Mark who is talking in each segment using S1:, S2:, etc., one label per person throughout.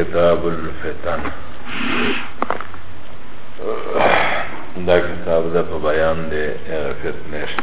S1: کتاب الفتن دا کتاب دا په بیان دی هغه فتنه شته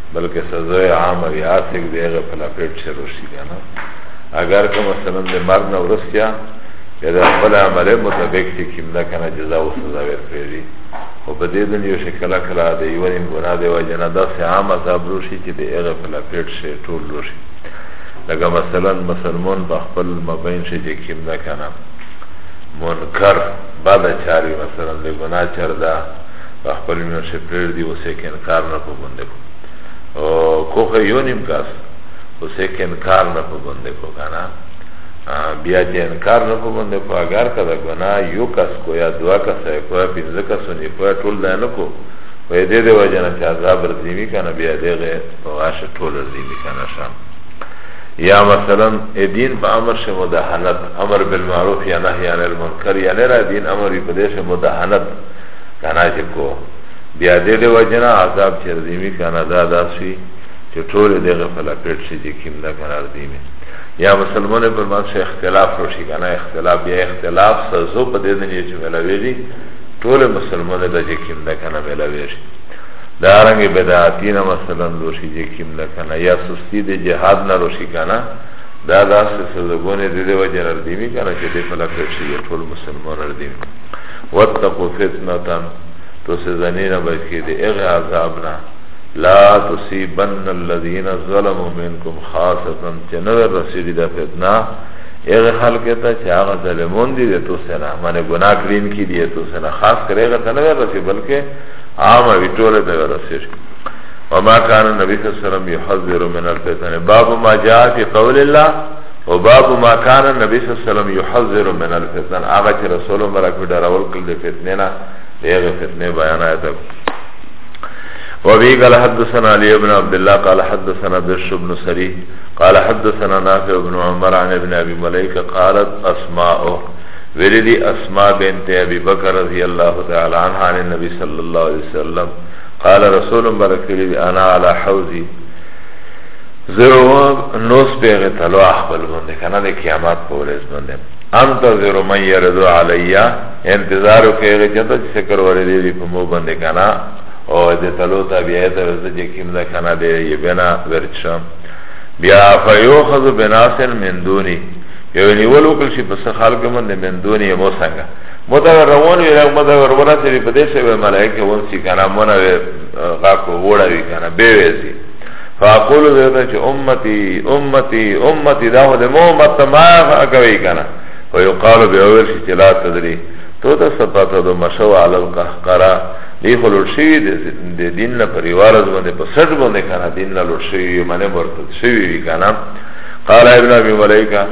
S1: بلکه سزای عام وی آسک دی اغه په لپیټ شه روشی کنه اگر که مثلا د مرګ نه ورسیا یا د خپل عمل مطابق چې کیم نه کنه جزا او سزا ورکړي او په دې دنیا شي کله کله د یو نیم ګناه دی وجه نه داسې عام عذاب روشي چې د اغه په لپیټ شه ټول روشي لکه مثلا مسلمان په خپل مبین شي چې کیم نه کنه منکر بعد چاری مثلا د ګناه چر ده په خپل مینه شي پرېر دی اوسې کې انکار نه په بنده کو او کوخه یو نیم کاس اوسې کې انکار نه په بنده کو کنه بیا چې انکار نه په بنده کو اگر کدا ګنا یو کاس کو یا دوا کاس کو یا پنځه کاس نه کو ټول دا نه کو په دې دې وجه نه چې عذاب رزيمي کنه بیا دغه په واشه ټول رزيمي کنه شام یا مثلا دین په امر شه مداهنت امر بالمعروف یا نهی عن المنکر یا نه را دین امر په دې شه مداهنت کنا چې کو بیا دې د وجنه عذاب چې ردیمی کنا دا داسوی چې ټول دغه فلپټ شي چې کیم نه کنا ردیمی یا مسلمانه پر ما څه اختلاف روشي کنا اختلاف بیا اختلاف سزو په دې دنیا چې ملاوي دي ټول مسلمانه د چې کیم نه کنا ملاوي شي دا رنګ بدعاتی نه مثلا روشي چې کیم نه کنا یا سستی د جهاد نه روشي کنا دا داسې سزګونه د دې وجه ردیمی کنا چې دې فلپټ شي ټول مسلمان ردیمی واتقو فتنتا تو سزنین بکی دی اغ عذابنا لا تصیبن الذین ظلموا منکم خاصتا چه نور رسیدی دا فتنه اغه خلق ته چې هغه ظالمون دي د تو سره باندې ګناه کړین کی دي تو سره خاص کرے غته نه ورسي بلکې عام وی ټول ته ورسي وما كان النبي صلى الله عليه وسلم يحذر من الفتن باب ما جاء في قول الله او باب ما کان نبی صلی الله علیه وسلم یحذر من الفتن هغه چې رسول مبارک به ډراول کړل د فتنې نه دغه فتنې بیان آیت وبه قال حدثنا علي بن عبد الله قال حدثنا بش بن سري قال حدثنا نافع بن عمر عن ابن ابي مليكه قالت اسماء ولدي اسماء بنت ابي بكر رضي الله تعالى عنها عن النبي صلى الله عليه وسلم قال رسول بركلي انا على حوزي زرو نوس پیغه تلو اخبل بنده کنه ده قیامت پورز بنده انتظر من یردو علی انتظارو کهغه چتا چې سکر ورده دی په مو بنده کنه او ده تلو تا بیا ته ورته چې کیم ده کنه ده یې بنا ورچم بیا فیوخذ بناسن من دونی یو نیول وکړ شي پس خلق من من دونی مو څنګه مدغه روان وی راغ مدغه ورته په دې سه ملائکه ونسی کنه مونږه غاکو وړه وی کنه به وی فاقولو زیتا چه امتی امتی امتی دا خود مو امت ما اکوی کنا ویقالو بیویل شی چه لا تدری تو تا سپاتا دو مشو علی القهقرا دی خلوٹ شوی دی دین نا پریوارز بنده پا سٹ بنده کنا دین نا لوٹ شوی منه مرتد شوی بی کنا قال ابن ابي ملائكه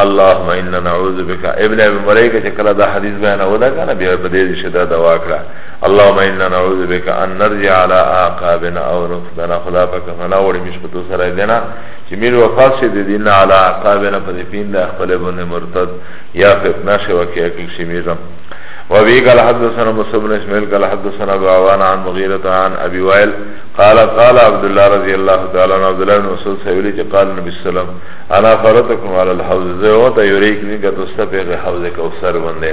S1: اللهم انا نعوذ بك ابن ابي ملائكه چې کله دا حدیث بیان ودا کنه بیا په دې شدت دوا کړه اللهم انا نعوذ بك ان نرجع على اعقابنا او نفتن خدا پاک فنا وړي مش په تو سره دینا چې میر وفات شه د دین على اعقابنا په دین د خپل باندې مرتد یا فتنه شو کې اکل شي میرم وابي قال حدثنا مصعب بن اسماعيل قال حدثنا ابو عوان عن مغيرة عن ابي وائل قال قال عبد الله رضي الله تعالى عنه عبد الله بن مسعود سيولي قال النبي صلى الله عليه وسلم انا فرتكم على الحوض زه وتا يريك ني ګتو سپه حوض کوثر باندې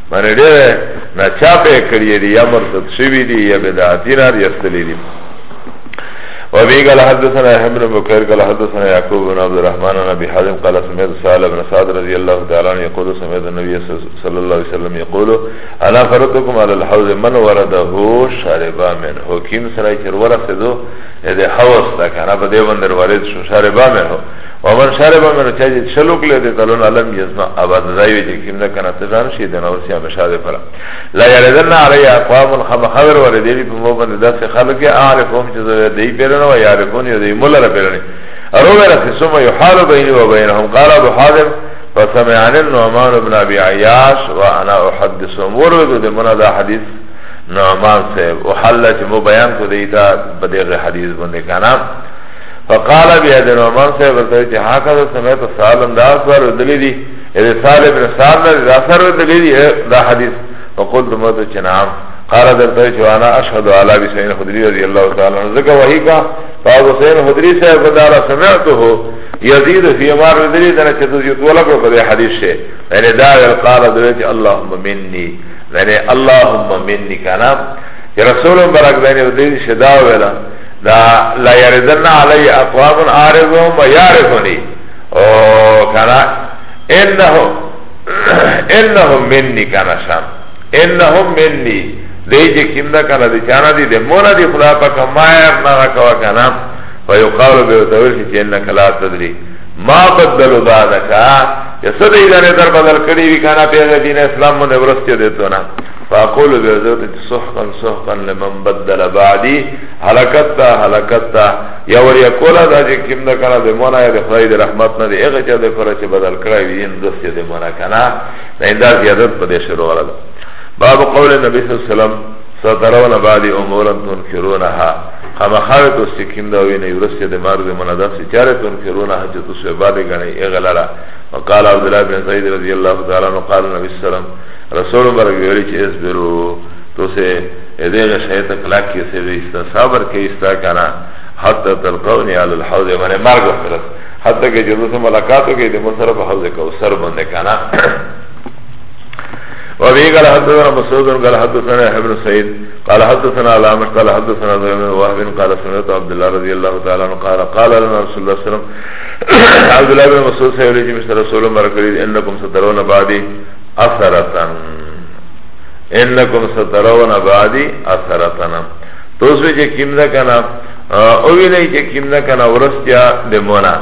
S1: معنی دیره نا چاپه کریه دی یا مرتد شوی دی یا بدعاتی نار یستلی دی وابي قال حدثنا يحيى بن بكير قال حدثنا يعقوب بن عبد الرحمن عن ابي حازم قال سمعت سهل بن سعد رضي الله تعالى عنه يقول سمعت النبي صلى الله عليه وسلم يقول انا فرضكم على الحوض من ورده شرب منه كيم سره چر ورسه دو اده حوض تک انا بده بندر ورد شو شرب منه ومن شرب من چا چې شلو کله دې تلون علم یزنا ابد زایو چې کیم نه کنه ته ځان شي دنه اوسیا مشاده پر لا یردن علی اقوام خم خبر ور دې په مو باندې داسې خلک عارفهم چې دې پیرنه و یارفون دې مولا را پیرنه اروه را ثم یحال بین و بینهم قال ابو حاتم فسمعن النعمان بن ابي عياش وانا احدث ورد دې منا دا حدیث نعمان صاحب او حل چې مو بیان کو دیتا په دې حدیث باندې کنه فقال بیا د نعمان صاحب ورته چې هاکه د سمعت سالم دا اثر دلی دی اې سالم بن سعد دا اثر دلی دی دا حدیث فقلت مت چې نعم قال درته چې انا اشهد علی ابي سعيد الخدري رضی الله تعالی عنہ ذکر وحی کا فاضل سعيد الخدري صاحب دا سمعته یزید فی امار دلی دنا چې د یو طلب په دې حدیث شه یعنی دا قال دوی چې اللهم مني یعنی اللهم مني کنا رسول برک دنه دې شدا ویلا دا لا یردن علی اقوام عارضون و یارضونی او کنا انهم انهم منی کنا شان انهم منی دی چې کیم دا کنه دی چانه دی د مور دی خدا په کمایر نه کوا کنه فیقال به تویل چې ان کلا تدری ما بدلو بعدک یا سده ایدانه در بدل کړی وی کنه په دین اسلام باندې ورسته دیتونه فاقول بیعزوت چه سحقا سحقا لمن بدل بعدی حلکت تا حلکت تا یا ولی اکولا دا چه کم دا کنا دی مونا یا دی خدای دی رحمت نا دی اغی چه دی فرا چه بدل کرائی بی دین دست یا دی مونا کنا نا این دا زیادت پا دی شروع والا دا باب قول نبی صلی اللہ علیہ وسلم سترون بعدی امورا تنکرونها خما خاوت اس چه کم دا وی نی ورس دی مار دی مونا دا سی چار تنکرونها چه تسوی بعدی گنی اغلارا وقال عبدالله بن سعید رضی اللہ تعالی نو قال نبی صلی اللہ علیہ وسلم رسول برک ویلی چه اصبرو تو سه ادیغ شیط کلاک کی سه ویستا صبر کیستا کنا حتی تلقونی علی الحوض من مرگ وفرس حتی که جدو سه ملاقاتو که دی مصرف حوض کوسر بنده کنا وفي قال حدثنا مسعود قال حدثنا يحيى بن سعيد قال حدثنا علامة قال حدثنا زهير بن وهب قال سمعت عبد الله رضي الله تعالى عنه قال قال لنا رسول الله صلى الله عليه وسلم عبد الله بن مسعود سيولي جمشت رسول مركريد انكم سترون بعدي اثرتن انکم سترون بعدی اثرتن توسوی چه کم ده کنا اوی نئی چه کم ده کنا ورستیا ده مونا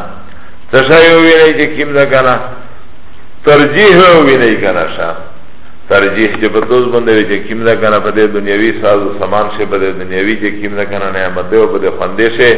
S1: تشای اوی نئی چه کم ده کنا ترجیح اوی نئی کنا شا ترجیح چه بطوز بنده وی چه کم ده کنا پده دنیاوی ساز و سامان شه پده دنیاوی چه کم ده کنا نعمت ده و پده خونده شه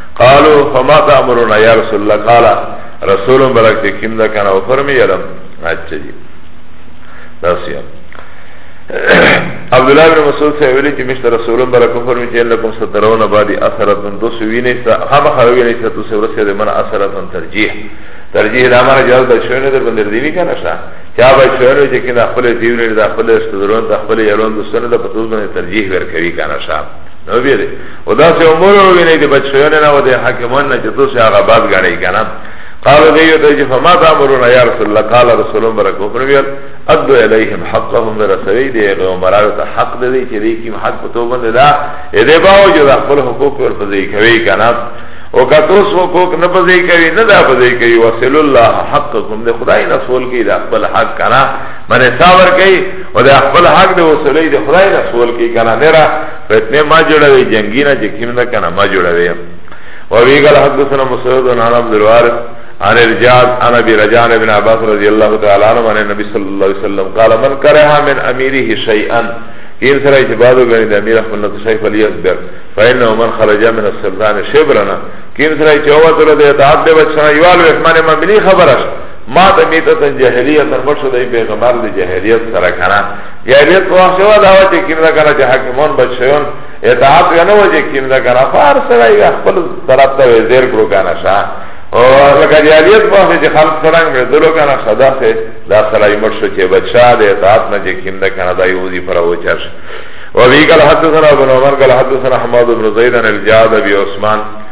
S1: قالو فما تأمرون یا رسول الله قال رسول برک دی کم دا کنا و فرمی یلم اچھا جی داسی هم عبدالله بن مسعود سے اولی چی مشت رسول برک و فرمی چی انکم سترون بادی اثرتن دو سوی نیسا خام خروی نیسا تو سے ورسی دی من اثرتن ترجیح ترجیح دا مانا جواز دا شوینه در بندر دیوی کنا شا چا با شوینه چی کنا خپل دیونی دا خپل استدرون دا خپل یلون دوستانه دا پتوز بندر ترجیح ورکوی کنا شا نو بیا دی او دا سه عمر او ویني دی بچیان نه و دی حاکمان نه چې تاسو هغه باد غړی کنه قال دیو ته چې فما تامرون یا رسول الله قال رسول الله برکو پرمیل ادو الیهم حقهم رسوی دی عمرانو ته حق دی چې دی کی حق په توبه نه دا دې باوجود خپل حقوق پر فزی کوي کنه او کتوس حقوق نه پزی کوي نه دا پزی کوي وصل الله حقکم ده خدای نه سول کی دا خپل حق کرا من حساب ورکی و ده اخبر حق ده وصولی ده خدای رسول کی کنا نرا فتنه ما جوڑا وی جنگی نا جکیم ده کنا ما جوڑا وی و بیگل حق ده سنا مسعود و نانا عبدالوارث عن الجاد عن ابي رجان بن عباس رضي الله تعالى عنه عن النبي صلى الله عليه وسلم قال من كره من اميره شيئا كين سره اجبادو غني د امير خپل نت شيخ علي اصبر فانه من خرج من السلطان شبرنا كين سره چوتره د اطاعت د بچا يوال وحمان ما بني خبرش ما ته میته تن جهلیت تن مشو دی پیغمبر دی جهلیت سره کنه جهلیت په وخت شو دا وجه کیم دا کنه چې حاکمان بچیون اطاعت یا نه وجه کیم دا کنه فار سره یې خپل طرف ته زیر کړو کنه شا او لکه جهلیت په وخت چې خلق سره مې دلو کنه صدا سے دا سره یې مشو چې بچا دی اطاعت نه چې کیم دا کنه دا یو دی پر وچر وبي قال حدثنا ابن عمر قال حدثنا حماد بن زيد عن الجاد ابي عثمان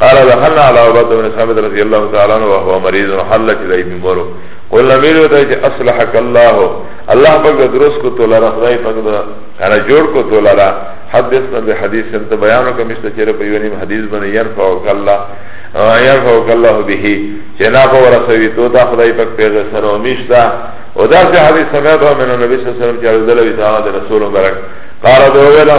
S1: قال دخلنا على عبادة بن صامت رضي الله تعالى عنه وهو مريض وحلت إليه بمره قلنا ميلو دا جي أصلحك الله الله پاک دا درست کو تو لرا خدای پاک دا انا جوڑ کو تو لرا حدثنا بحديث انت بيانو کا مشتا چیر پیونیم حدیث بن ينفعوك الله ينفعوك الله به چه نافع ورسوی تو دا خدای پاک پیغه سنو مشتا و دا سی حدیث سمیت من النبی صلی اللہ علیہ وسلم چه رضی اللہ تعالی رسول مبرک قال دو ویلا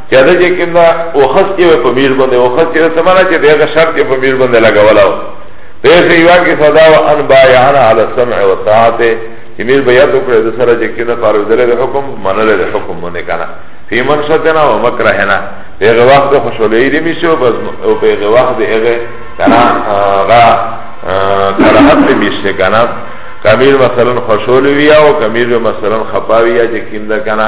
S1: یا دا چې کوم دا وخت یې په میر باندې وخت یې سمانه چې دغه شرط یې په میر باندې لګولا و پیسې یو کې صدا او ان بایعنا علی السمع والطاعت چې میر بیا ته کړې د سره چې کینه فارو دلې د حکم منل د حکم مونږ کنه فی منشتنا و مکرهنا دغه وخت خوشاله دې میشو بس او په دغه وخت دغه کنه غا کراحت دې میشته کنه کمیر مثلا خوشاله ویا او کمیر مثلا خپاوی یا چې کینده کنه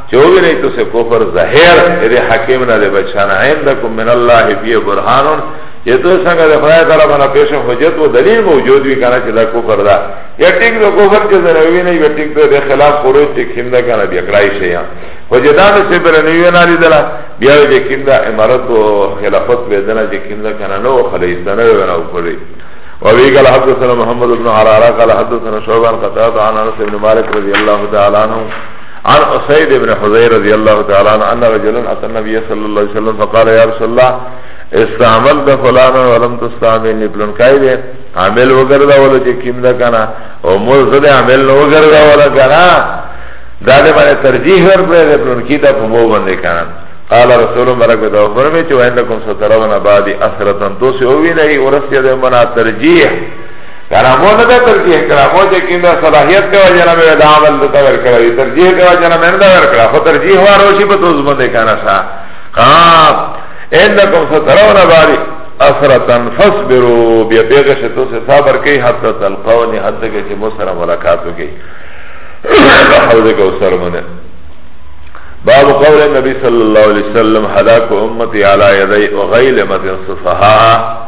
S1: چه او بیره تو سه کفر ظاهر ایده حکیم نده بچان عندکم من الله فیه برحانون چه تو سنگه ده خدای طرف انا پیش حجت و دلیل موجود بی کنه چه ده کفر ده یا ٹک ده کفر چه زنوی نه یا ٹک ده ده خلاف خروج چه کم ده کنه بیا کرائی شیعن و چه ده ده سه بره نوی نالی دلا بیا چه کم ده امارت و خلافت بیدنا چه کم ده کنه نو خلیص ده نوی بنا اپری وابي قال حدثنا محمد بن عرارة قال حدثنا شعبان قتادة عن انس بن مالك رضي الله تعالى عنه عن اسيد بن حضير رضي الله تعالى عنه ان رجلا اتى النبي صلى الله عليه وسلم فقال يا رسول الله استعمل ده فلانا ولم تستعمل نبلن کئی ده عمل وگرده ولا چه کم ده کنا و مرزد عمل نوگرده ولا کنا ده ده من ترجیح ورکره ده پلن کی ده پمو بنده کنا قال رسول مرک ده فرمی چه وعندکم سترون بعدی اثرتن تو سی اوی نئی ورسی ده منا ترجیح کرامو نه ده ترجیح کړه مو چې کیندا صلاحیت دی وجه نه به دا عمل د تور کړه دی ترجیح دی وجه نه نه ور کړه خو ترجیح وارو شي په توز باندې کنه سا قام انکم سترون باری اثرتن فصبروا بیا پیغه شتو سے صبر کوي حتی تلقونی حتی کې چې مو سره ملاقات وکړي حوضه کو سر منه باب قول النبي صلى الله عليه وسلم هلاك امتي على يدي وغيلمة الصفحاء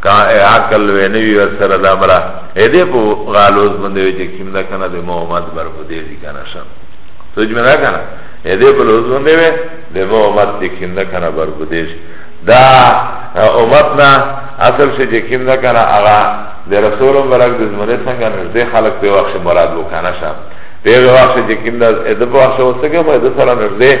S1: کا عقل وی نوی ورسره دا مرا ایده پو غالوز بنده وی چه کم دا کنه ده محمد بر بوده دی کنه شم سوچ می دا کنه ایده پو لوز بنده وی ده محمد دی کم دا کنه بر بوده شی دا امت نا اصل شی چه کم دا کنه اغا ده رسول مبرک ده زمانه سنگا نزده خلق پی وقت مراد بو کنه شم پیغه وقت چه کم دا ایده پو وقت وسکه خو ایده سره نزده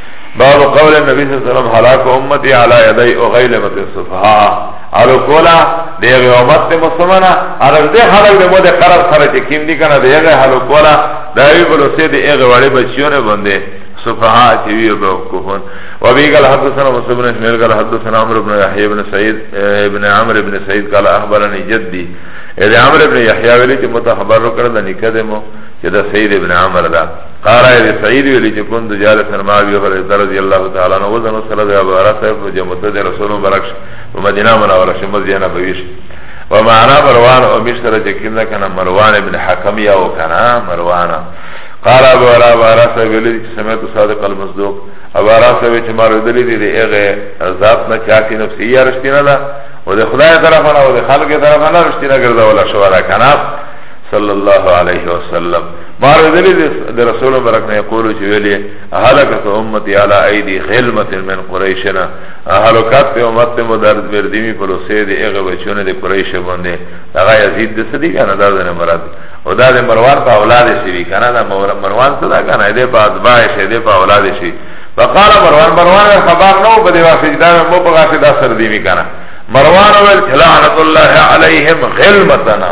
S1: باب قول النبي صلى الله عليه وسلم هلاك امتي على يدي اغيلمت الصفحاء علو کولا دیغی امت دی مسلمانا اگر دی خلق دی مود قرار سره چه کم دی کنه دیغی حلو کولا داوی بلو سی دی اغی وڑی بچیون بنده صفحاء تیوی بوقفون وبی قال حدثنا مصر بن اسماعیل قال حدثنا عمر بن یحیی بن سعید ابن عمر بن سعید قال اخبرنی جدی اذا عمر بن یحیی ولی چه متخبر کرده نکده مو چه ده سید ابن عمر ده قال ابي سعيد ولي چې كنت جالس مع ابي هريره رضي الله تعالى عنه وزن صلى الله عليه وسلم په جمعه د رسول مبارک په مدینه منوره شې مسجد نبوي شې ومعنا مروان او مشتر چې کیندا کنه مروان ابن حکم یا او کنه مروان قال ابو هريره ابارا صاحب ولي چې سمعت صادق المصدوق ابارا صاحب چې مارو دلی دی هغه ذات نه چا کې نفسي یا رښتینه ده او د خدای طرف نه او د خلق طرف نه رښتینه ګرځول شو را کنه صلی الله علیه وسلم ما رضلی د رسول برک نه یقول چې ویلې هلاکت امتی علی ایدی غلمت من قریشنا هلاکت په امت په مدار بردیمی په لوسه دی هغه بچونه د قریش باندې هغه یزید د سدی کنه دا نه مراد او دا د مروان په اولاد شي وی کنه دا مروان څه دا کنه دې په اتباع شي دې په اولاد شي فقال مروان مروان خبر نو په دې واسه دا مو په غاښه دا سر دی می کنه مروان ول لعنت الله علیهم غلمتنا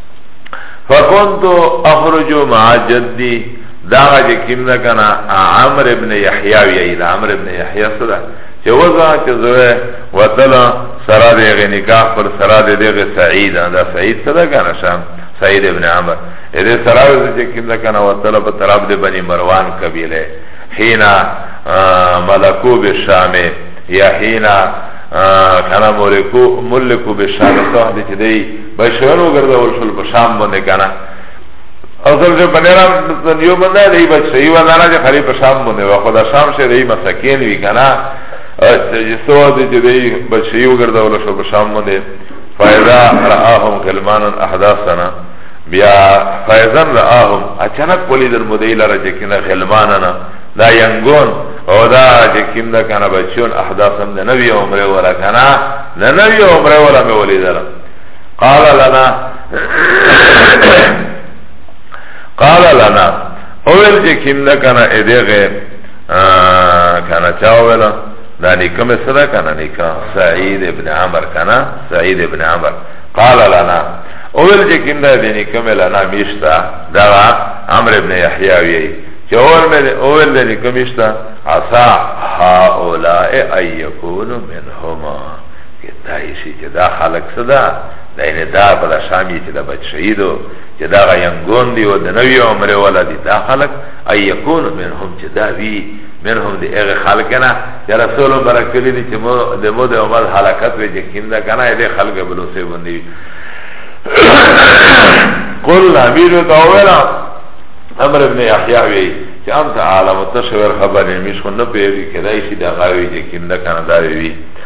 S1: فکنت اخرج مع جدی داغا چه کم ده کنا عمر ابن یحیاء وی ایلا عمر ابن یحیاء صدا چه وزا چه زوه وطلا سرا دیغ نکاح پر سرا دیغ سعید دا سعید صدا کنا شام سعید ابن عمر ایده سرا وزا چه کم ده کنا وطلا پر طرف ده بنی مروان قبیله حینا ملکو بشام یا حینا کنا ملکو بشام صحبه چه دی بشرن وګرځول شول په شام باندې کنه اصل چې بنرا یو بنده دی بچ صحیح و نه چې خلی په شام باندې و خدا شام شه دی مسکین وی کنه چې سو دې چې دی بچ صحیح وګرځول شو په شام باندې فایدا راهم کلمان احداثنا بیا فایزن راهم اچانک پولی در مدعی لره چې کنه غلماننا دا ینگون او دا چې کیم دا کنه بچون احداثم د نبی عمره ولا کنه د نبی عمره ولا مې ولیدل قال لنا قال لنا اول چې کیم نه کنه ا دغه کنه چا ولا دا نکم سره کنه نکا سعید ابن عمر کنه سعید ابن عمر قال لنا اول چې کیم نه دی نکم لنا میشتا دا عمر ابن یحیی وی چې اول مې اول د نکم میشتا عسا هؤلاء ايكون منهما کیدای شي چې دا خلک څه ده دا یې دا په دا شام یې چې دا بچ شهیدو چې دا غا ینګون دی او د نوی عمر ولا دی دا خلک ای یکون منهم چې دا وی منهم دی هغه خلک نه چې رسول مبارک کلی دی چې مو د مو د عمر حرکت وی چې کیندا کنه دې خلک بلو سه باندې قل امیر تاویلا امر ابن یحیی وی چې انت عالم تشور خبرې مش خو نه پیږي کدای شي دا غاوی چې کیندا کنه دا وی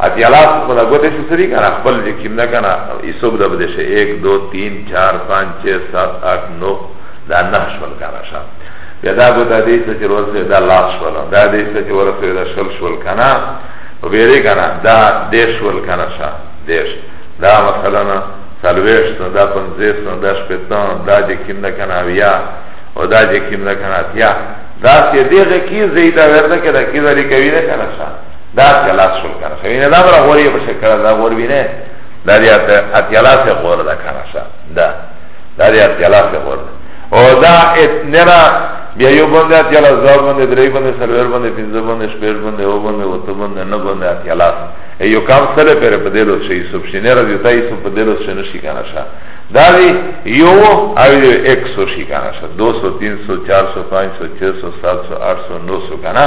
S1: اتیالاس خدا گوته شو سری کنا خبل جکیم دا کنا ایسوب دا بده شه ایک دو تین چار پانچ چه سات آت نو دا نه شول کنا شا بیا دا گوته دیسا چه ورسوی دا لاس شول دا دیسا چه ورسوی دا شل شول کنا و بیره کنا دا دیش شول کنا شا دیش دا مثلا سلویشت دا پنزیست دا شپتان دا جکیم دا کنا ویا و دا جکیم دا کنا تیا دا سیده غی کی زیده ورده که دا کی دا لیکوی دا کنا شا دا اتیالاس شل کنه سا وینه دا برا غوری بشه کرا دا غور بینه دا دی اتیالاس غور دا کنه سا دا دا دی اتیالاس غور دا او دا اتنرا بیا یو بنده اتیالاس دا بنده دری بنده سلویر بنده پینزه بنده شپیر بنده او بنده و تو بنده نه بنده اتیالاس ایو کام سره پر پدیلو شی یوسف شی نرا دیتا یوسف پدیلو شی نشی کنه سا دا دی یو او دی ایک سو شی کنه سا دو سو تین سو چار سو پانچ سو چه سو سات سو آٹھ سو نو سو کنه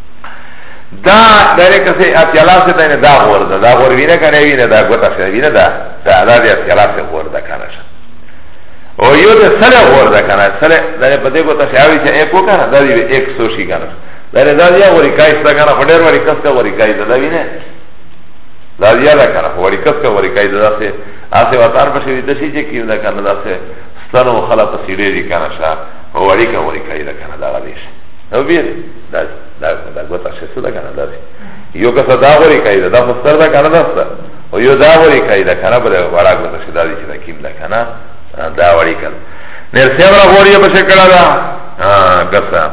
S1: دا دره کسی اتیالا سے دینه دا غور دا دا غور وینه کنه وینه دا گوتا سے وینه دا دا دا دی اتیالا سے غور دا کنه شا او یو ده سله غور دا کنه سله دره پده گوتا سے آوی چه ایکو کنه دا دی ایک سوشی کنه دره دا دیا غوری کایس دا کنه خودر وری کس کا غوری کایس دا وینه دا دیا دا کنه غوری کس کا غوری کایس دا سے آسه وطار پشه ویده شی چه کیم دا کنه دا سے ستانو خلا پسیده دی کنه شا غوری کا غوری کایس دا کنه دا غدیش او بیره دا دا دا ګوتا شسو دا کنه دا یو که صدا غوري کای دا خو ستر دا کنه دا ستر او یو دا غوري کای دا کنه بل وړا ګوتا شدا دي چې دا کیم دا کنه دا وړي کړه نیر سیمرا غوري په شکل دا کسا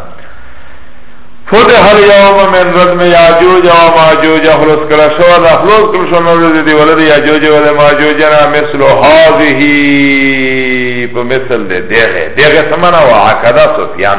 S1: فتح اليوم من ردم یاجوج و ماجوج خلص کلا شو دا خلص کل شو نورد دی ولد یاجوج و ماجوجنا مثل هذه بمثل دی دیغه دیغه سمنا و عقدا سفیان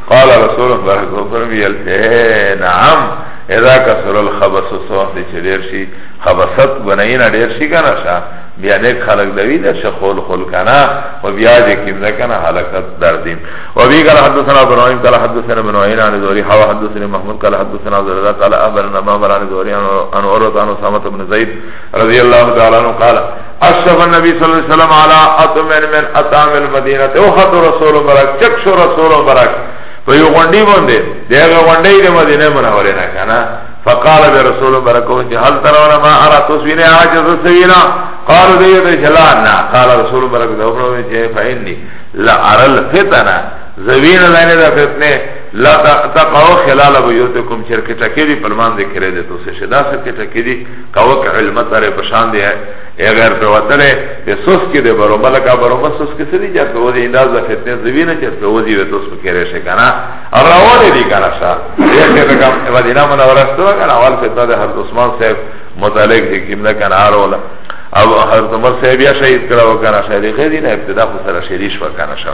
S1: قال رسول الله صلی الله علیه وسلم چه نعم اذا کسر الخبس سوخت چه دیر شی خبست گناینا دیر شی کنا شا بیا نیک خلق دوی ده شخول خل کنا و بیا جه کم ده کنا حلقت دردیم و بی قال حدثنا برائیم قال حدثنا منوعین عن دوری حوا حدثنا محمود قال حدثنا عبدالله قال احبرنا مامر عن دوری عن عروت عن اسامت بن زید رضی اللہ تعالی عنہ قال اشرف النبی صلی اللہ علیہ وسلم علی اتمن من اتام المدینہ او خط رسول مبارک چک شو رسول مبارک په یو غونډي باندې دغه غونډي د مدینه منورې نه کنه فقال برسول مبارک چې هل ترون ما ارى تسوین عاجز سوینا قال دی د جلانا قال رسول مبارک دا وروه چې فإني لا ارى الفتنه زوین لانه د فتنه لا تقعو خلال بیوتکم چرکټه کې دی پرمان ذکر دې تو سه شدا سه کې ټکې دی کاوک علم سره پشان دی اگر په وتره د سوس کې د برو ملک برو مسوس کې سړي چې په ودی انداز د فتنه زوینه چې په ودی و تاسو کې راشي کنه او روان دي کنه شا یې ته کوم مدینه منوره ستو کنه اول فتنه د حضرت عثمان صاحب متعلق دي کې نه کنه ارولا او حضرت عمر صاحب یا شهید کړه وکنه شهید غیر نه ابتدا خو سره شریش وکنه شا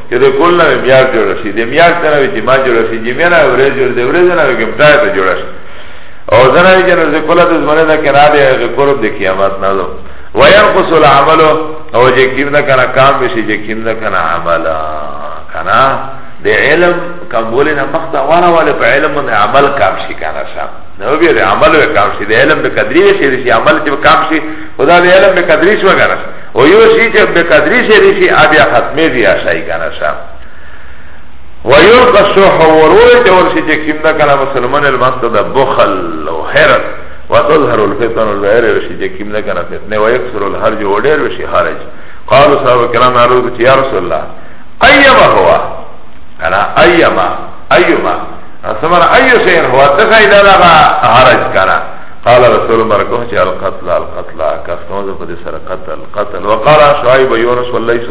S1: که ده کل نوی میار جوڑا شی ده میار تنوی چی ما جوڑا شی جی مینا وریز جوڑا ده وریز نوی کم تای تا جوڑا شی او زنوی جنو ده کل ده زمانه ده کنا ده اغی قرب ده قیامت نازو ویان قصول عملو او جه کم ده کنا کام بشی جه کم ده کنا عملا کنا ده علم کم بولی نا مخت وانا والی پا علم من عمل کام شی کنا شا نو بیا ده عمل وی کام شی ده علم ده قدری وی شی ده شی عمل چی کام شی خدا ده علم ده قدری شو کنا شا و یو شی چه به قدری شریفی آبیا ختمی بیا شای کنا شا و یو قصوح ورور چه ورشی چه کم دا کنا مسلمان المستا دا بخل و حیرت و تظهر الفتن و ظاهر رشی چه کم دا کنا فتنه و یکسر الحرج و دیر رشی حرج قالو صحابه کرام عرض چه یا رسول اللہ ایما هوا کنا ایما ایما سمرا ایو شین هوا تخیل لغا حرج کنا قال رسول مرکو چې القتل القتل کفنوز په دې سره قتل قتل وقال شعيب يونس والليث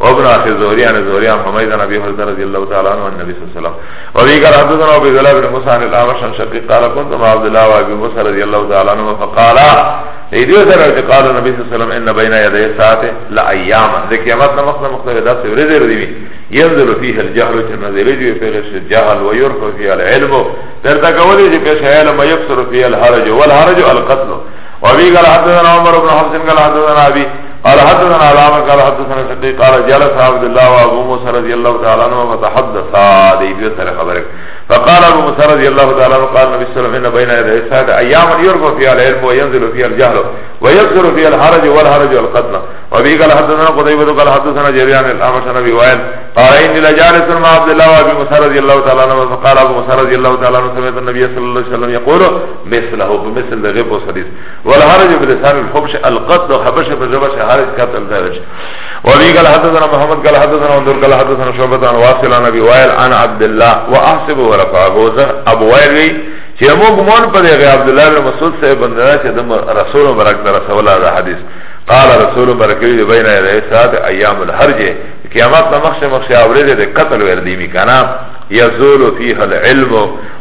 S1: وابن اخي زوري عن زوري عن حميد عن ابي هريره رضي الله تعالى عنه النبي صلى الله عليه وسلم وابي قال حدثنا ابي ذلال بن موسى عن الاعمش عن شقيق قال كنت مع عبد الله وابي موسى رضي الله تعالى عنه فقال ایدیو سر ارچه قال نبی صلی اللہ علیہ وسلم ان بین یدی ساعت لا ایاما دی قیامت نمخت نمخت دا سے ورزر دیوی ينزل فيه الجهل تنزل جوه فيه الجهل ويرفع فيه العلم درته کولی چې پیش حیل ما یکسر فی الحرج والحرج القتل وابی قال حدثنا عمر بن حفظ قال حدثنا ابی قال حدثنا علامه قال حدثنا صدیق قال جلس عبد الله وابو موسى رضی الله تعالی عنہ فتحدثا دی دې سره خبره فقال ابو موسى رضی الله تعالی عنہ قال نبی صلی الله علیه وسلم بین یدی ساعت ایام یرفع فی العلم وینزل فی الجهل ويكثر فی الحرج والحرج والقتل وابی قال حدثنا قتیبہ قال حدثنا جریان الاعمش نبی وائل قال إني لجالس مع عبد الله وأبي موسى رضي الله تعالى عنه فقال أبو موسى رضي الله تعالى عنه سمعت النبي صلى الله عليه وسلم يقول مثله بمثل ده غيب وصديث والحرج بلسان الحبش القتل وحبش بجبش حرج قتل ذلك وابي قال حدثنا محمد قال حدثنا منذر قال حدثنا شعبة عن واصل عن أبي وائل عن عبد الله وأحسبه ورفعه وزه أبو وائل وي چه مو گمان پر غي عبد الله بن مسعود سے بندنا چه دم رسول مبارک در رسول الله حدیث قال رسول مبارک بین یدی ساعت ایام الحرج قیامت نا مخش مخش آورز ده قتل وردی می کنا یزول فیها العلم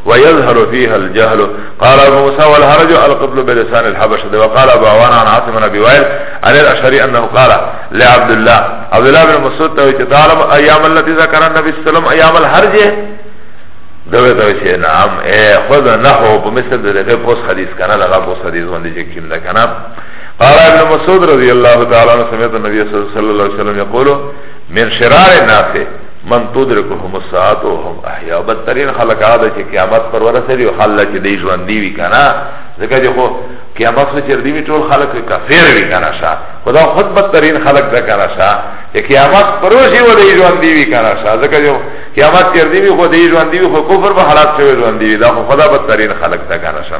S1: ویظهر فیها الجهل قال ابو موسیٰ والحرج القتل بلسان الحبش ده وقال ابو عوان عن عاصم نبی وائل علی الاشاری انه قال لعبداللہ عبداللہ بن مسود تاوی چه تعلم ایام اللہ تیزا کرن نبی صلی اللہ علیہ وسلم ایام الحرج دوی دوی چه نعم اے خود نحو بمثل ده ده پوس حدیث کنا لغا پوس حدیث وندی چه کم ده کنا قال ابن مسعود رضی اللہ تعالی عنہ سمعت النبی صلی اللہ علیہ وسلم یقول من شرار الناس من تدرکهم الساعت وهم احیا بدترین خلق هذا چې قیامت پر ورسه دی او حل چې دی ژوند دی وی کنه ځکه چې خو قیامت سره چردی وی ټول خلق کافر وی کنه شا خدا خود بدترین خلق ده کنه شا چې قیامت پر ورسه و دی ژوند دی وی کنه شا ځکه چې قیامت چردی وی خو دی ژوند دی خو کفر به حالات شوی ژوند دی دا خو خدا بدترین خلق ده کنه شا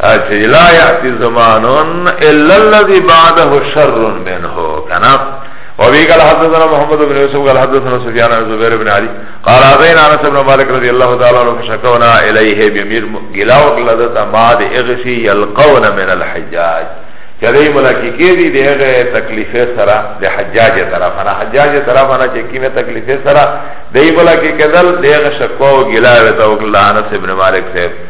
S1: چه لا یعتی زمانون الا الذي بعده شر منه کنا وابي قال حدثنا محمد بن يوسف قال حدثنا سفيان عن زبير بن علي قال ابينا انس بن مالك رضي الله تعالى عنه فشكونا اليه بمير غلا وقلدت ما دي اغشي يلقون من الحجاج چلی ملکی کی دی دی غی تکلیف سرا دی حجاج طرفانا حجاج طرفانا چکی میں تکلیف سرا دی ملکی کدل دی غی شکو گلاوی توقل لعنس ابن مالک سے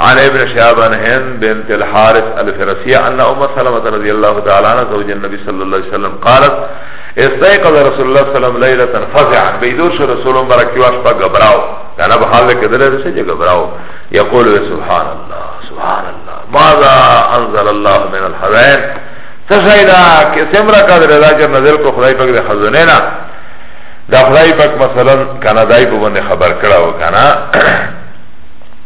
S1: عن ابن شهاب عن هند بنت الحارث الفرسية أن أم سلمة رضي الله تعالى عنها زوج النبي صلى الله عليه وسلم قالت استيقظ رسول الله صلى الله عليه وسلم ليلة فزعا بيدور شو رسول الله بركي واشبا قبراو كان بحال لك دلر سجا قبراو يقول سبحان الله سبحان الله ماذا أنزل الله من الحزين تشايدا كسمرا قدر راجر نزل کو خدای پاک دے خزنینا دا خدای پاک مثلا کانا دای پو بند خبر کراو کانا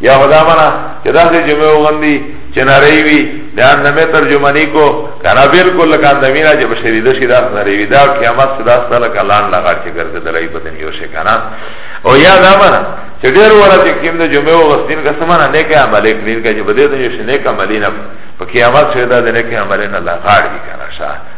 S1: یا خدا منا چې دا سه جمعه وغندي چې نری وي دا نمه ترجمه ني کو کنه بالکل لکه نمینا چې بشری د شي داس نری وي دا قیامت صدا سره کلان لغړ چې ګرځي دلای په دنیا شي کنه او یا دا منا چې ډېر وره چې کیم د جمعه وغستین کا سمانه نه کې عمل کړی چې بده دې شي نه کمالینه په قیامت شي دا دې نه کې عمل نه لغړ دي کنه شاه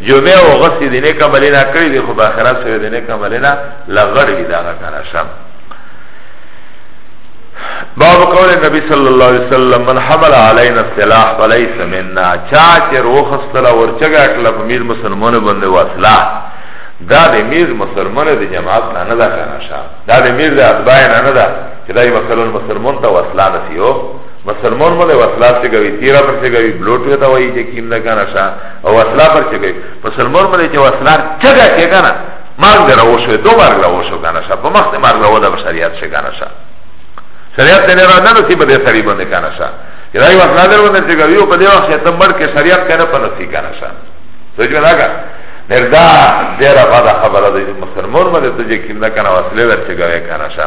S1: جمعه او غسی دینه کملینا کړی دی خو په آخرت سره دینه کملینا لغړ وی دا کنه شم باب قول نبی صلی اللہ علیہ وسلم من حمل علینا السلاح فلیس مننا چا چه روخ استلا ورچگا اکلا پا میر مسلمان بنده و اسلاح دا ده میر مسلمان ده جماعت نا ندا کانا شا دا ده میر ده اتباع نا ندا چه دای مثلا مسلمان تا و اسلاح نسیو مسلمان مده و اسلاح سگوی تیرا پر سگوی بلوٹوی تا وی چه کیم نکانا شا او وصلا پر چه گئی پا سلمور ملی چه وصلا چگا که کنا مرگ در اوشو دو مرگ لوشو کنا شا پا مخت مرگ لو دا بشریعت شا کنا شا شریعت تینے را ننو سی پا دی سری بنده کنا شا یدای وصلا در بنده چگا ویو پا دی وقت شیطن مر که شریعت کنا پا نسی کنا شا سوچ میں ناکا نردا دیرا بادا خبر دا مسلمون مده تجھے کم دا کنا وصلے در چگا وی کنا شا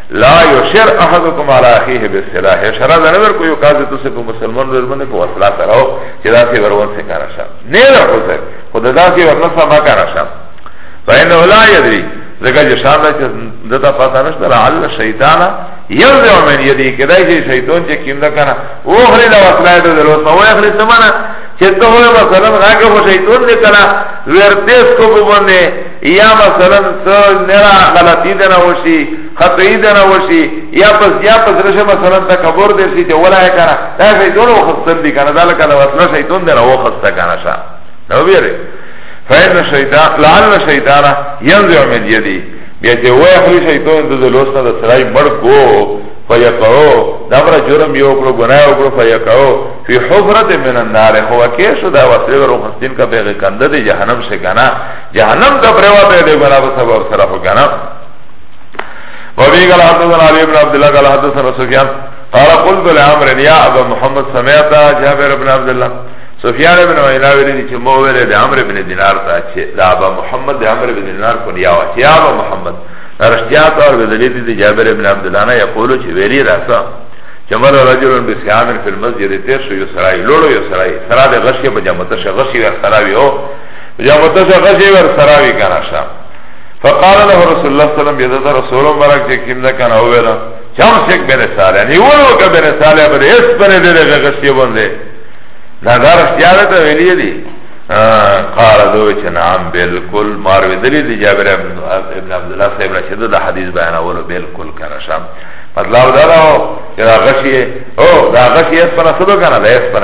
S1: لا یشر احدکم علی اخیه بالسلاح اشاره ده نور کوئی قاضی تو سے په مسلمان ورمنه په وسلا سره او چې دا سی ورون سے کارا شم نه را کو سر خود دا سی ورن سره ما کارا شم فإنه لا يدري زګه چې شان ده دته پتا نشته لعل شیطان یوزع من یدی کدای چې شیطان چې کیندا کنه او خلی دا وسلا ده له نو وای خلی سمانه چې ته هو مثلا راګه شیطان دې کنه ورته کو په باندې یا مثلا سو نرا غلطی دنا وشی خطئی دنا وشی یا پس یا پس رشه مثلا تکبر دے سی تے ولا ہے کنا دا شای دولو خستن دی کنا دا لکا دا وصلا شیطان دنا وہ خستا کنا شا نو بیرے فإن الشيطان لعل الشيطان ينزع من يدي بیا چې وای خو شیطان د دلوسنه د سړی مړ کو فیقعو دمرا جرم یو کړو گناہ یو کړو فیقعو فی حفرت من النار هو کې شو دا وسیله ورو خستین کا پیغه کنده دی جهنم سے گنا جهنم ته پریواته دی ګناه په سبب سره خو کنه وبه قال حدثنا علي بن عبد الله قال حدثنا سفيان قال قلت لعمر يا ابا محمد سمعت جابر بن عبد الله سفيان بن عيينة ویلی چې مو ویل د عمرو بن دینار ته چې دا ابا محمد د عمرو بن دینار کو یا وا چې ابا محمد رشتیا ته ور بدلی دي جابر بن عبد الله نه یقول چې ویلی راسا چې مر رجل بسیام فی المسجد تیر شو یو سړی لولو یو سړی سره د غشی په جامه ته شغشی ور سره ویو یا متسه غزی ور سراوی کنه شا فقال له رسول الله صلی الله علیه وسلم یذ رسول مبارک چې کیم نه کنه ویلا چم شک بن سال یعنی ولو ک بن سال بر اس پر دې دغه غسی باندې نظر اختیار ته ویلی دی قال دو چې نعم بالکل مار وی دلی دی جابر ابن عبد الله صاحب رشید دا حدیث بیان اولو بالکل کنه شا مطلب دا دا غشی او دا غشی اس پر سدو کنه دا اس پر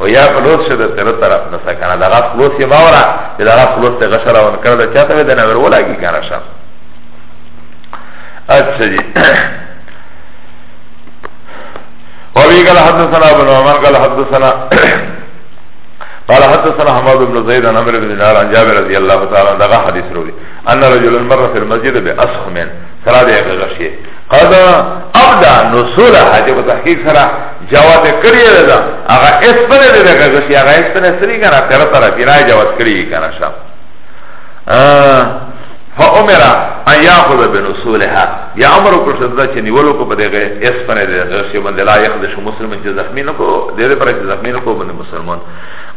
S1: و یا خلوص شده تیرو طرف نسا کنه دا غا خلوص یه باورا چه دا غا خلوص تی غشر آون کرده چا تا بیده نور ولا کی کنه شا اچھا جی وابی قال حدثنا ابن عمان قال حدثنا قال حدثنا حماد بن زيد عن عمرو بن دينار عن جابر رضي الله تعالى عنه دغه حدیث روي ان رجل مر في المسجد باسخم سرا دغه غشي قد ابدا نصول حاجه تحقیق سرا جواز کړی دا هغه اس پر دې دغه غشي هغه اس پر سری کنه تر تر پیرا جواز کړی کنه شا فامر ان ياخذ بنصولها يا امر کو شدا چې نیولو کو پدې غه اس پر دې غشي باندې لا يخد شو مسلمان چې زخمی نه کو دې پر چې زخمی نه کو باندې مسلمان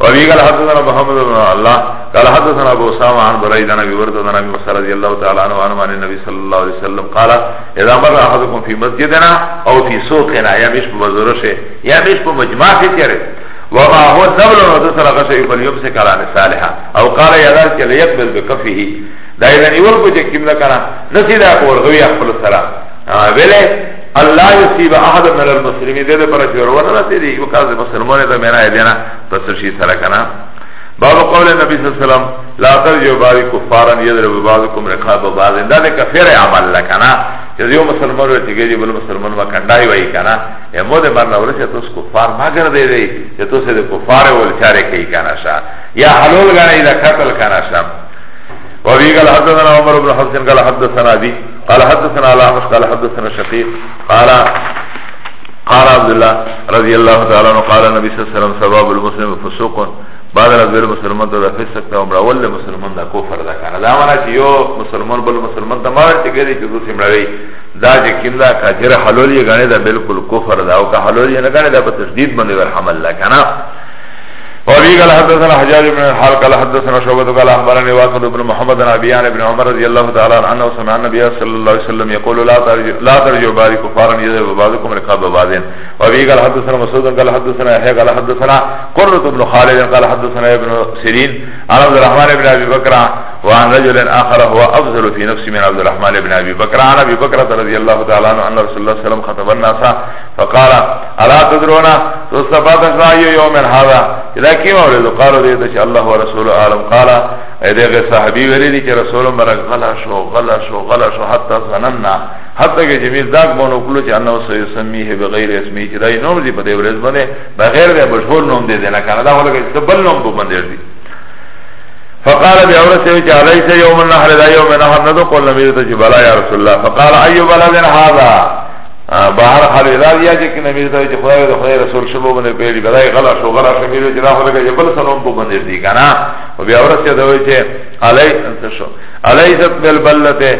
S1: او وی قال حدثنا محمد بن الله قال حدثنا ابو اسامه عن بريد عن ابي ورده عن ابي مسعود رضي الله تعالى عنه عن النبي صلى الله عليه وسلم قال اذا مر احدكم في مسجدنا او في سوقنا یا مش په بازار شه یا مش په مجمع کې چیرې وما هو نبل او د سره غشه په یوم سے کلام صالحا او قال یا دار چې یقبل بکفه دا یې نیول کو چې کیم نه کرا نسی دا ورغوی خپل سره ویلې الله یصيب احد من المسلمین دې پر جوړونه نه دي یو کار مسلمانانو ته مینا یې دینا پس شي سره کنه باب قول نبی صلی اللہ علیہ وسلم لا ترجو باری کفارا یدرب بعضکم رقاب بعض دا دے کفر عمل لکنا چیز یو مسلمان رو چی گیجی بل مسلمان ما کندائی وئی کنا یا مود مرنا ولی چی توس کفار ما گر دے دے چی توس دے کفار ولی چارے کئی کنا شا یا حلول گنا ایلا قتل کنا شا وابی قال حدثنا عمر بن حسن قال حدثنا بی قال حدثنا علامش قال حدثنا شقیق قال قال عبداللہ رضی اللہ تعالی عنہ قال نبی صلی اللہ علیہ وسلم سباب المسلم فسوقن بعد را بل مسلمان ته د فسق ته عمر اول مسلمان دا کفر دا کنه دا معنا چې یو مسلمان بل مسلمان ته مار چې ګری چې دوی سمړوي دا چې کیندا کاجر حلول یې غنه دا بالکل کفر دا او که حلول یې نه غنه دا په تشدید باندې ور حمل لا کنه وابي قال حدثنا حجاج بن الحال قال حدثنا شعبة قال أخبرني واقد بن محمد بن أبيان بن عمر رضي الله تعالى عنه سمع النبي صلى الله عليه وسلم يقول لا ترجو لا ترجو باري كفارا يذهب بعضكم رقاب بعضين وابي قال حدثنا مسعود قال حدثنا يحيى قال حدثنا قرة بن خالد قال حدثنا ابن سيرين عن عبد الرحمن بن ابي بكر وعن رجل اخر هو افضل في نفسي من عبد الرحمن بن ابي بكر عن ابي بكر رضي الله تعالى عنه ان رسول الله صلى الله عليه وسلم خطب الناس فقال الا تدرون تصبحت راي يوم هذا اذا كما ولد قال رضيت شاء الله ورسوله عالم قال ايدغه صحابي ولدي چې رسول مرغ غلا شو غلا شو غلا شو حتى ظننا حتى جميل داغ بونو کلو چې انه سيسميه بغير اسمه چې دای نوم دي په دې ورځ باندې بغیر د مشهور نوم دی نه کنه دا ولګي څه بل نوم به باندې دی فقال بأورس وجه عليس يوم النحر دا يوم النحر ندو قول نمير تجي بلا يا رسول الله فقال أي بلد هذا بهر حال اذا دیا چې کنه میر ته چې خدای د خدای رسول شبو باندې پیری بدای غلا شو غلا شو میر چې راخو لګي بل سلام په باندې دی کنه او بیا ورته دوی چې علی انت شو علی ذات بل بلته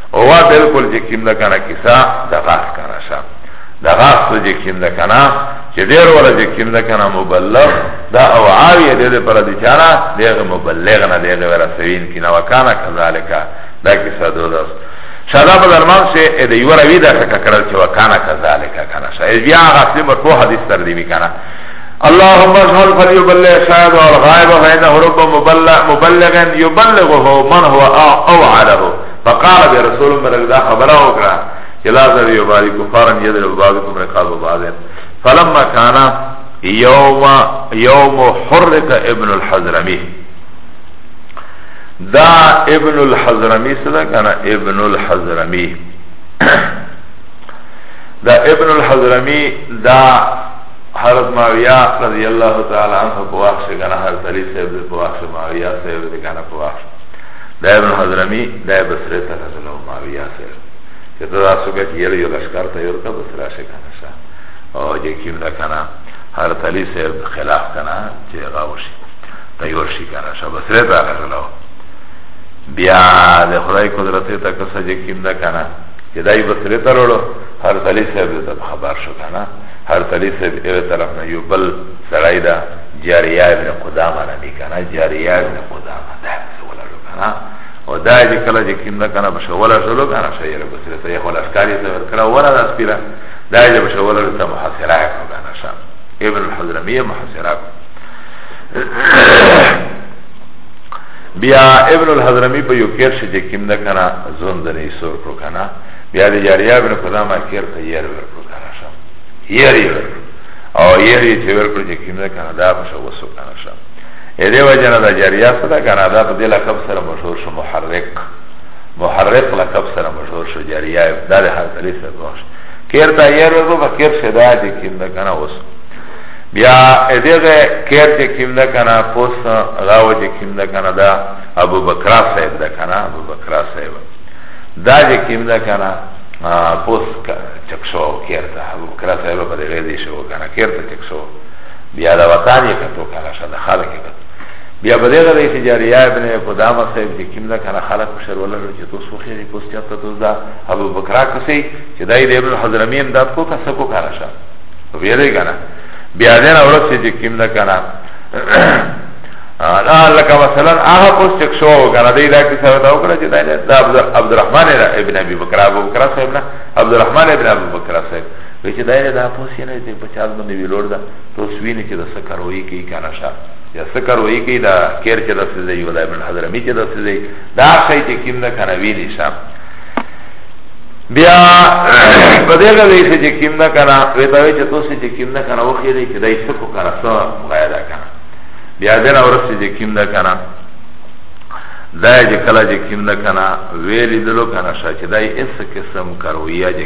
S1: هو بالکل جه کم ده کنه کسا ده غاس کنه شا ده غاس تو جه کم ده کنه چه دیر ولا جه کم ده کنه مبلغ ده او عاویه ده ده پر ده چانا ده غی مبلغ نه ده غی ورا سوین کنه وکانا کذالکا ده کسا دو دست شادا په درمان سه ا د یو راوی دا څخه کړل چې وکانا کذالک کنه شای بیا غسل مر په حدیث تر دی کنه اللهم اجعل فليبلغ شاهد والغائب فإنه رب مبلغ مبلغا يبلغه من هو أو عله فقال بي رسول مرق دا خبره وکړه چې لا زر یو باری کفارا یضرب بعضکم رقاب بعض فلما كان يوم يوم حرك ابن الحضرمي دا ابن الحضرمي سره کنه ابن الحضرمي دا ابن الحضرمي دا حضرت معاویہ رضی اللہ تعالی عنہ پواخش کنا حضرت علی صاحب پواخش معاویہ صاحب کنا پواخش دا ابن حضرمی دا بسره تا غزل و معاویه سر چه تو دا سوکا چه یلو یو لشکر تا یور کا بسره شه کنه شا او جه کیم دا کنه هر تلی سر خلاف کنه چه غاوشی تا یور شی کنه شا بسره تا غزل و بیا د خدای قدرت ته کسه چې کیم نه کنه چې دای بسره ته وروړو هر تلی صاحب ته خبر شو کنه هر تلی صاحب یو طرف نه یو بل سړی دا جاریه ابن قدامه نه دی کنه جاریه ابن قدامه ولا شو کنه او دا چې کله چې کیم نه کنه بشه ولا شو لو کنه شیر بسره ته خو لاسکاری ته ور کړه ولا داس پیرا دا چې بشه ولا ته محاصره کړه کنه شام ابن الحضرمیه محاصره کړه بیا ابن الحضرمی په یو کیر شې چې کیم نه کنه زون د نه سور کړو کنه بیا د یاریا ابن قدامه کیر ته یې ور کړو کنه شام یې یې او یې چې ور کړو چې کیم نه کنه دا بشه وسو کنه شام اده وجه نه دا جریه سره ده کنه دا په دې لقب سره مشهور شو محرک محرک لقب سره مشهور شو جریه دا د هر تلی سره دوش کیر تا یې ورو په کیر شدا دي کیم دا کنه اوس بیا ادهغه کیر چې کیم دا کنه پوس غاو چې کیم دا کنه دا ابو بکر صاحب دا کنه ابو بکر صاحب دا چې کیم دا کنه پوس چکشو کیر تا ابو بکر صاحب په دې دې شو کنه کیر ته چکشو بیا دا وطن یې کتو کنه شا دا خلق یې کتو بیا په دغه دی چې جاریا ابن قدامه صاحب چې کیم دا کنه خلق په شر ولر چې تو سوخې دی پوس چاته تو دا ابو بکر کسي چې دای دی ابن حضرمی امداد کو کسه کو کنه شا ویری کنه بیا دې نه ورسې چې کیم دا کنه دا لکه مثلا هغه پوس چې شو کنه دی دا کیسه وتا وکړه چې دا عبد الرحمن ابن ابي بکر ابو بکر صاحب نه عبد الرحمن ابن ابو بکر صاحب وی چې دایره دا پوسی نه چې په چاز باندې ویلور ده ته سوینه چې د سکر وای کی کنه شا یا سکر وای کی دا کیر چې د سزې یو دا ابن حضرمی چې د سزې دا شی چې کیم نه کنه وی نشم بیا په دې غوې چې کیم نه کنه وی دا چې تاسو چې کیم نه کنه وخی دی چې دای سکو کنه سو غیا دا کنه بیا دې نه ورسې چې کیم نه کنه دا چې کله چې کیم نه کنه ویری دلو کنه شا چې دای اس قسم کرویا چې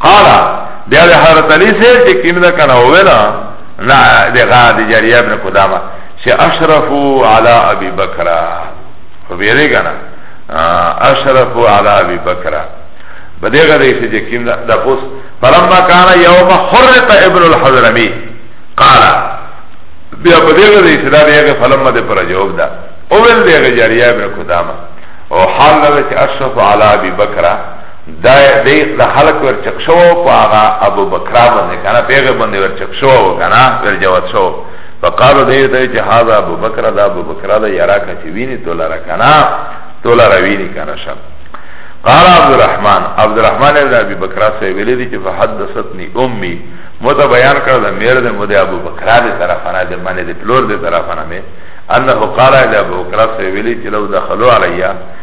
S1: قالا بیا د حضرت علی سے چې کیم دا کنه ویلا نا د غا د جریه ابن قدامه چې اشرفو علی ابي بکر خو بیره کنه اشرفو علی ابي بکر بدیغه دی چې کیم دا پوس فلما کان یوم حرق ابن الحضرمی قالا بیا بدیغه دی چې دا دیغه فلما د پر جواب دا اول دیغه جریه ابن قدامه او حال دا چې اشرف علی ابي بکر دا دی د خلق ور چک شو په هغه ابو بکر باندې کنه پیغه باندې ور چک شو کنه ور جواب شو فقالو دی ته چې هاذا ابو بکر دا ابو بکر دا یرا کچ ویني تولا را کنه تولا را ویني کنه شم قال عبد الرحمن عبد الرحمن ابن ابي بکر سے ویلی دی چې فحدثتني امي مت بیان کړ د میر د مود ابو بکر دی طرف نه د باندې د پلور دی طرف نه مې انه قال ابو بکر سے ویلی چې لو دخلوا علیا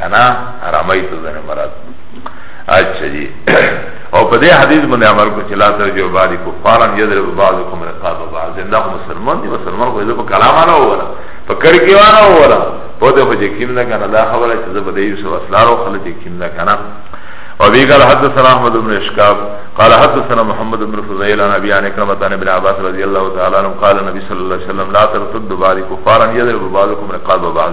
S1: کنا حرامای تو زنه مراد اچھا جی او په دې حدیث باندې عمل کو چلا ته جو باری کو فارم یضرب بعضکم رقاب بعض زنده مسلمان دی مسلمان خو په کلام نه وره په کړ کې وانه وره په دې خو چې کیم نه کنه دا خبره چې زه به دې یوسف اسلارو خلک چې کیم نه کنه وبي قال حدثنا احمد بن اشكاب قال حدثنا محمد بن فضيل عن ابي عن كلمه عن ابن عباس رضي الله تعالى عنه قال النبي صلى الله عليه وسلم لا ترتد بعض كفارا يضرب بعضكم رقاب بعض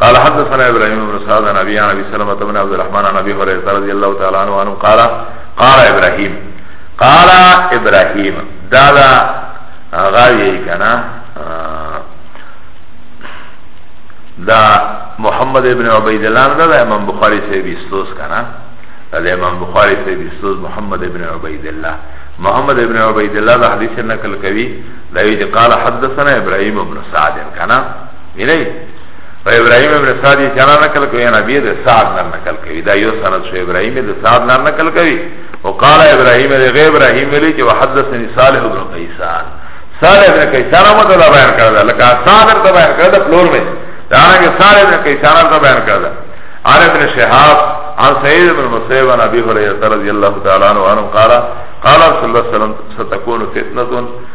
S1: قال حدثنا ابراهيم بن سعد عن ابي عن ابي سلمة بن عبد الرحمن عن ابي هريره رضي الله تعالى عنه قال قال ابراهيم قال ابراهيم دادا غاوی کنا دا محمد ابن عبید الله دا, دا امام بخاری سے بیستوس کنا دا, دا امام بخاری سے بیستوس محمد ابن عبید الله محمد ابن عبید الله دا حدیث نقل کوي دا وی قال حدثنا ابراهيم ابن سعد کنا یعنی و ابراهیم ابن سعد یې چانا نقل کوي یا نبی د سعد نه نقل کوي دا یو سند شو ابراهیم د سعد نه نقل کوي او قال ابراهیم د غیر ابراهیم ویلي چې وحدثني صالح بن قیسان صالح بن قیسان مو ته بیان کړل لکه صادر ته بیان کړل فلور مې دا هغه صالح بن قیسان ته بیان کړل عن ابن شهاب عن سعيد بن المسيب عن ابي هريره رضي الله تعالى عنه قال قال رسول الله صلى الله عليه وسلم ستكون فتنه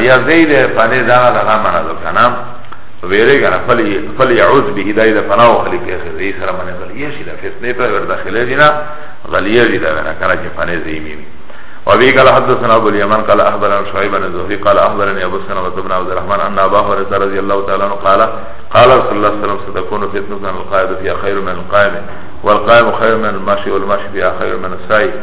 S1: یا زید پنه دا دا معنا ده کنه ویری کنه فلی فلی یعوذ به دای دا پناه خلی کې خیر ای سره منه غلیه شي دا فتنه په ور داخله دینا غلیه دی دا نه کنه چې پنه زیمی وابي قال حدثنا ابو اليمن قال اخبرنا شعيب بن زهري قال اخبرني ابو سلمة بن عبد الرحمن ان ابا هريره رضي الله تعالى عنه قال قال رسول الله صلى الله عليه وسلم ستكون فتنه القائد فيها خير من القائم والقائم خير من الماشي والماشي فيها خير من السعي